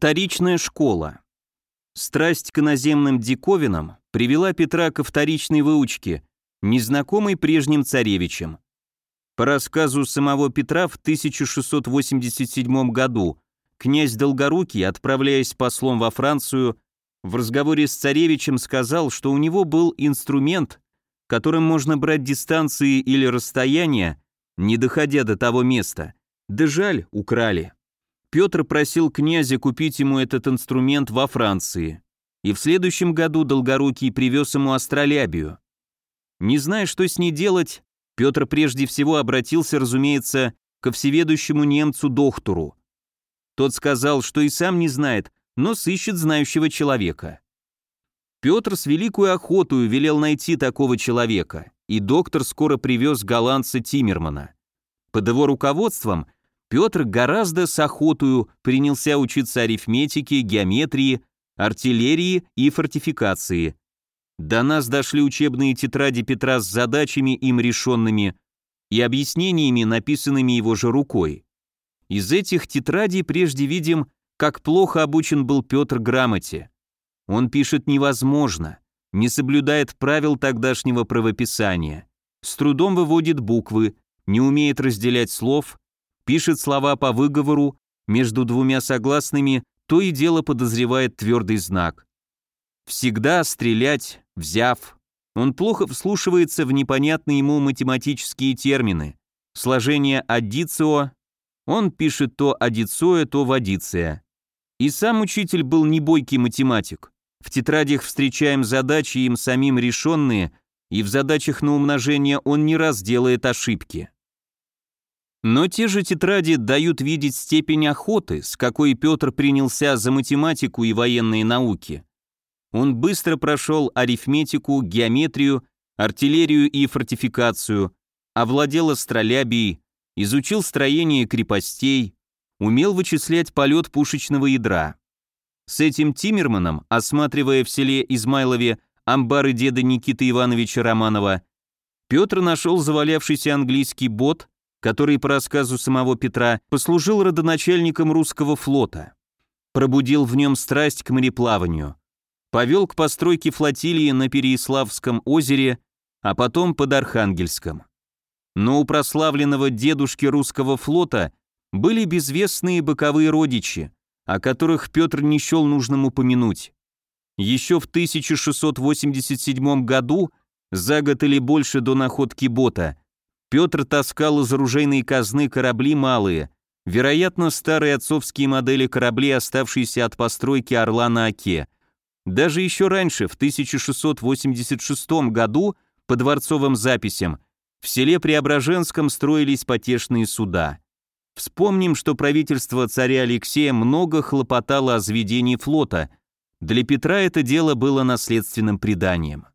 Вторичная школа. Страсть к иноземным диковинам привела Петра ко вторичной выучке, незнакомой прежним царевичем. По рассказу самого Петра в 1687 году князь Долгорукий, отправляясь послом во Францию, в разговоре с царевичем сказал, что у него был инструмент, которым можно брать дистанции или расстояния, не доходя до того места. Да жаль, украли. Петр просил князя купить ему этот инструмент во Франции. И в следующем году Долгорукий привез ему астролябию. Не зная, что с ней делать, Петр прежде всего обратился, разумеется, ко всеведущему немцу доктору. Тот сказал, что и сам не знает, но сыщет знающего человека. Петр с великой охотой велел найти такого человека, и доктор скоро привез голландца Тиммермана. Под его руководством Петр гораздо с охотою принялся учиться арифметике, геометрии, артиллерии и фортификации. До нас дошли учебные тетради Петра с задачами им решенными и объяснениями, написанными его же рукой. Из этих тетрадей прежде видим, как плохо обучен был Петр грамоте. Он пишет невозможно, не соблюдает правил тогдашнего правописания, с трудом выводит буквы, не умеет разделять слов, пишет слова по выговору, между двумя согласными то и дело подозревает твердый знак. Всегда стрелять, взяв. Он плохо вслушивается в непонятные ему математические термины. Сложение аддицио, он пишет то аддицио, то вадиция. И сам учитель был не бойкий математик. В тетрадях встречаем задачи им самим решенные, и в задачах на умножение он не раз делает ошибки. Но те же тетради дают видеть степень охоты, с какой Петр принялся за математику и военные науки. Он быстро прошел арифметику, геометрию, артиллерию и фортификацию, овладел астролябией, изучил строение крепостей, умел вычислять полет пушечного ядра. С этим Тиммерманом, осматривая в селе Измайлове амбары деда Никиты Ивановича Романова, Петр нашел завалявшийся английский бот, который, по рассказу самого Петра, послужил родоначальником русского флота. Пробудил в нем страсть к мореплаванию повел к постройке флотилии на Переяславском озере, а потом под Архангельском. Но у прославленного дедушки русского флота были безвестные боковые родичи, о которых Петр не счел нужным упомянуть. Еще в 1687 году, за год или больше до находки бота, Петр таскал из оружейной казны корабли малые, вероятно, старые отцовские модели кораблей, оставшиеся от постройки «Орла» на Оке – даже еще раньше, в 1686 году, по дворцовым записям, в селе Преображенском строились потешные суда. Вспомним, что правительство царя Алексея много хлопотало о заведении флота. Для Петра это дело было наследственным преданием.